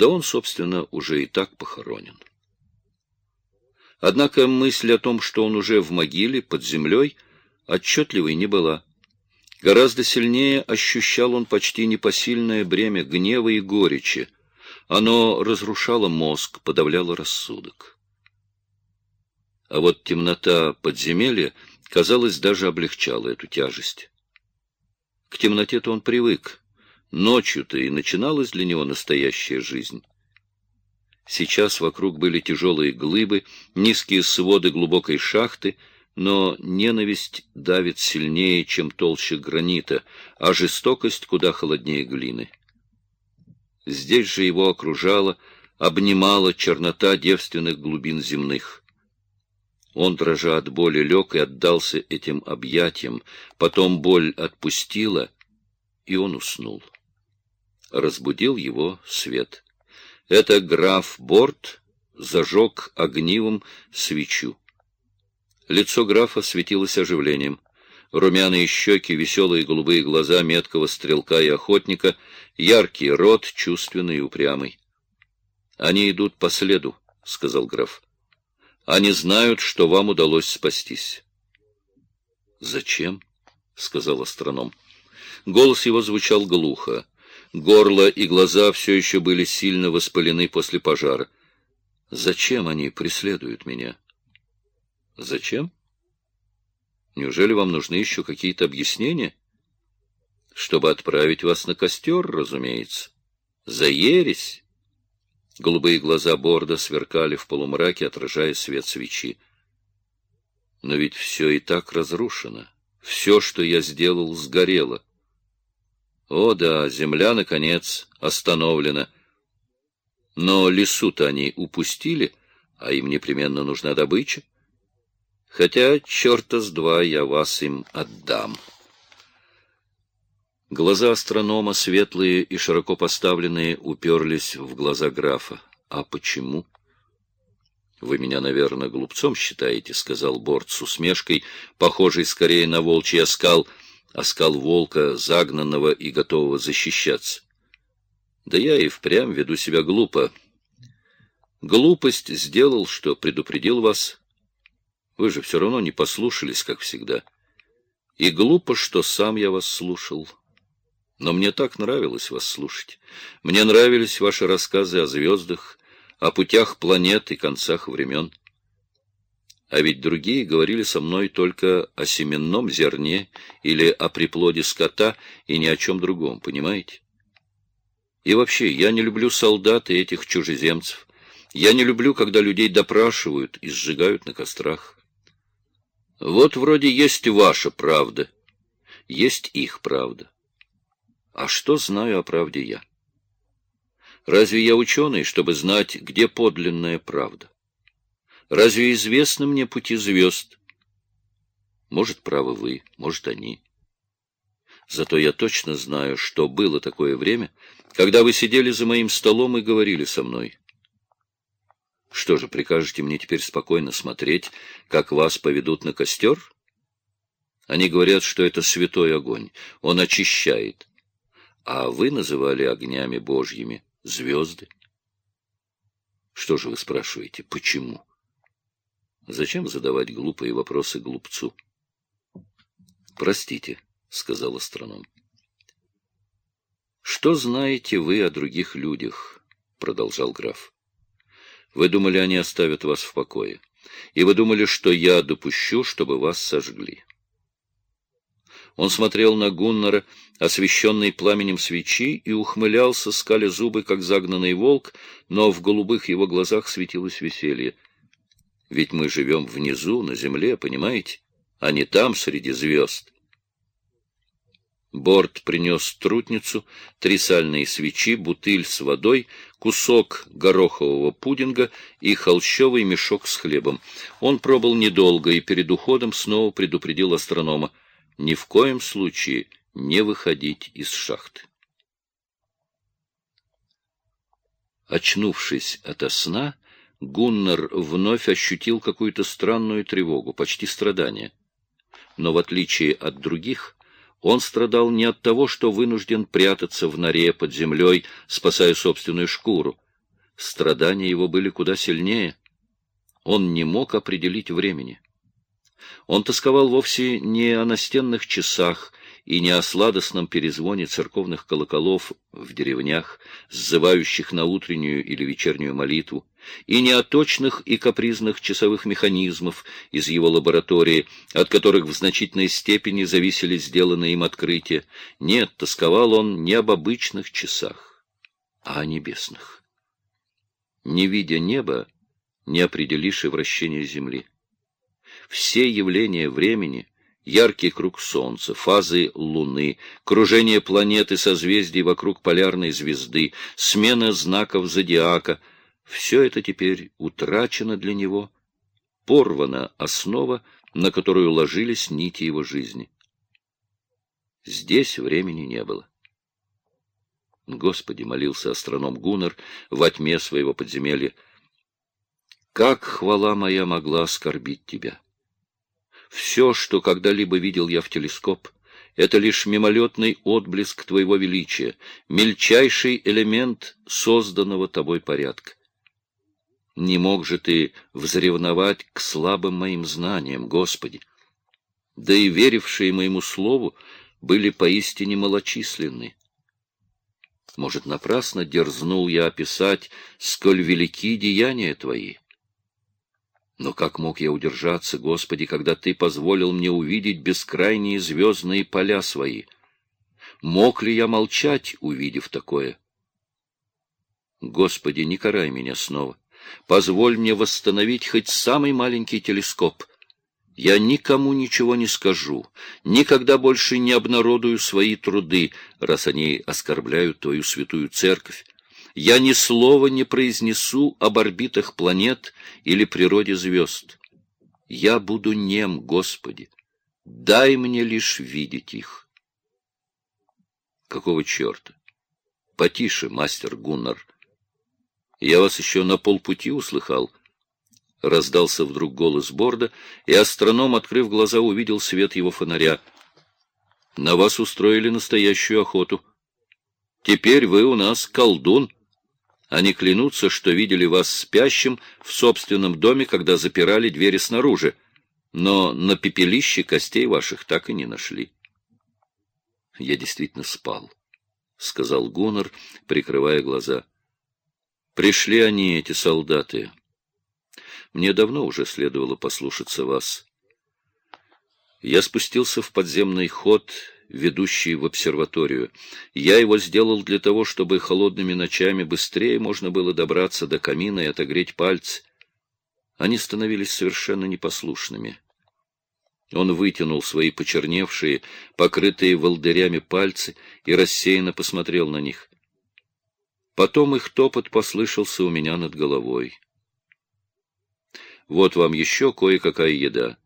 Да он, собственно, уже и так похоронен. Однако мысль о том, что он уже в могиле, под землей, отчетливой не была. Гораздо сильнее ощущал он почти непосильное бремя гнева и горечи. Оно разрушало мозг, подавляло рассудок. А вот темнота подземелья, казалось, даже облегчала эту тяжесть. К темноте-то он привык. Ночью-то и начиналась для него настоящая жизнь. Сейчас вокруг были тяжелые глыбы, низкие своды глубокой шахты, но ненависть давит сильнее, чем толще гранита, а жестокость куда холоднее глины. Здесь же его окружала, обнимала чернота девственных глубин земных. Он, дрожа от боли, лег и отдался этим объятиям, потом боль отпустила, и он уснул. Разбудил его свет. Это граф Борт зажег огнивом свечу. Лицо графа светилось оживлением. Румяные щеки, веселые голубые глаза меткого стрелка и охотника, яркий рот, чувственный и упрямый. — Они идут по следу, — сказал граф. — Они знают, что вам удалось спастись. — Зачем? — сказал астроном. Голос его звучал глухо. Горло и глаза все еще были сильно воспалены после пожара. — Зачем они преследуют меня? — Зачем? Неужели вам нужны еще какие-то объяснения? Чтобы отправить вас на костер, разумеется. За ересь. Голубые глаза Борда сверкали в полумраке, отражая свет свечи. Но ведь все и так разрушено. Все, что я сделал, сгорело. О да, земля, наконец, остановлена. Но лесу-то они упустили, а им непременно нужна добыча хотя черта с два я вас им отдам. Глаза астронома, светлые и широко поставленные, уперлись в глаза графа. А почему? Вы меня, наверное, глупцом считаете, сказал Борт с усмешкой, похожей скорее на волчий оскал, оскал волка, загнанного и готового защищаться. Да я и впрямь веду себя глупо. Глупость сделал, что предупредил вас, вы же все равно не послушались, как всегда. И глупо, что сам я вас слушал. Но мне так нравилось вас слушать. Мне нравились ваши рассказы о звездах, о путях планет и концах времен. А ведь другие говорили со мной только о семенном зерне или о приплоде скота и ни о чем другом, понимаете? И вообще, я не люблю солдат и этих чужеземцев. Я не люблю, когда людей допрашивают и сжигают на кострах. Вот вроде есть ваша правда, есть их правда. А что знаю о правде я? Разве я ученый, чтобы знать, где подлинная правда? Разве известны мне пути звезд? Может, правы вы, может, они. Зато я точно знаю, что было такое время, когда вы сидели за моим столом и говорили со мной. Что же, прикажете мне теперь спокойно смотреть, как вас поведут на костер? Они говорят, что это святой огонь, он очищает. А вы называли огнями божьими звезды. Что же вы спрашиваете, почему? Зачем задавать глупые вопросы глупцу? Простите, — сказал астроном. Что знаете вы о других людях? — продолжал граф. Вы думали, они оставят вас в покое. И вы думали, что я допущу, чтобы вас сожгли. Он смотрел на Гуннера, освещенный пламенем свечи, и ухмылялся, скаля зубы, как загнанный волк, но в голубых его глазах светилось веселье. Ведь мы живем внизу, на земле, понимаете, а не там, среди звезд. Борт принес трутницу, три сальные свечи, бутыль с водой, кусок горохового пудинга и холщовый мешок с хлебом. Он пробыл недолго и перед уходом снова предупредил астронома ни в коем случае не выходить из шахты. Очнувшись ото сна, Гуннар вновь ощутил какую-то странную тревогу, почти страдание. Но в отличие от других, он страдал не от того, что вынужден прятаться в норе под землей, спасая собственную шкуру. Страдания его были куда сильнее. Он не мог определить времени. Он тосковал вовсе не о настенных часах и не о сладостном перезвоне церковных колоколов в деревнях, сзывающих на утреннюю или вечернюю молитву, и не о точных и капризных часовых механизмов из его лаборатории, от которых в значительной степени зависели сделанные им открытия. Нет, тосковал он не об обычных часах, а о небесных. Не видя неба, не определишь и вращение Земли. Все явления времени — яркий круг Солнца, фазы Луны, кружение планеты созвездий вокруг полярной звезды, смена знаков зодиака — все это теперь утрачено для него, порвана основа, на которую ложились нити его жизни. Здесь времени не было. Господи, молился астроном Гуннер во тьме своего подземелья, как хвала моя могла оскорбить тебя? Все, что когда-либо видел я в телескоп, это лишь мимолетный отблеск твоего величия, мельчайший элемент созданного тобой порядка. Не мог же ты взревновать к слабым моим знаниям, Господи. Да и верившие моему слову были поистине малочисленны. Может, напрасно дерзнул я описать, сколь велики деяния Твои. Но как мог я удержаться, Господи, когда Ты позволил мне увидеть бескрайние звездные поля Свои? Мог ли я молчать, увидев такое? Господи, не карай меня снова. Позволь мне восстановить хоть самый маленький телескоп. Я никому ничего не скажу, никогда больше не обнародую свои труды, раз они оскорбляют Твою святую церковь. Я ни слова не произнесу об орбитах планет или природе звезд. Я буду нем, Господи. Дай мне лишь видеть их. Какого черта? Потише, мастер Гуннар. Я вас еще на полпути услыхал. Раздался вдруг голос Борда, и астроном, открыв глаза, увидел свет его фонаря. На вас устроили настоящую охоту. Теперь вы у нас колдун. Они клянутся, что видели вас спящим в собственном доме, когда запирали двери снаружи, но на пепелище костей ваших так и не нашли. Я действительно спал, — сказал Гуннер, прикрывая глаза. Пришли они, эти солдаты. Мне давно уже следовало послушаться вас. Я спустился в подземный ход, ведущий в обсерваторию. Я его сделал для того, чтобы холодными ночами быстрее можно было добраться до камина и отогреть пальцы. Они становились совершенно непослушными. Он вытянул свои почерневшие, покрытые волдырями пальцы и рассеянно посмотрел на них. Потом их топот послышался у меня над головой. Вот вам еще кое-какая еда.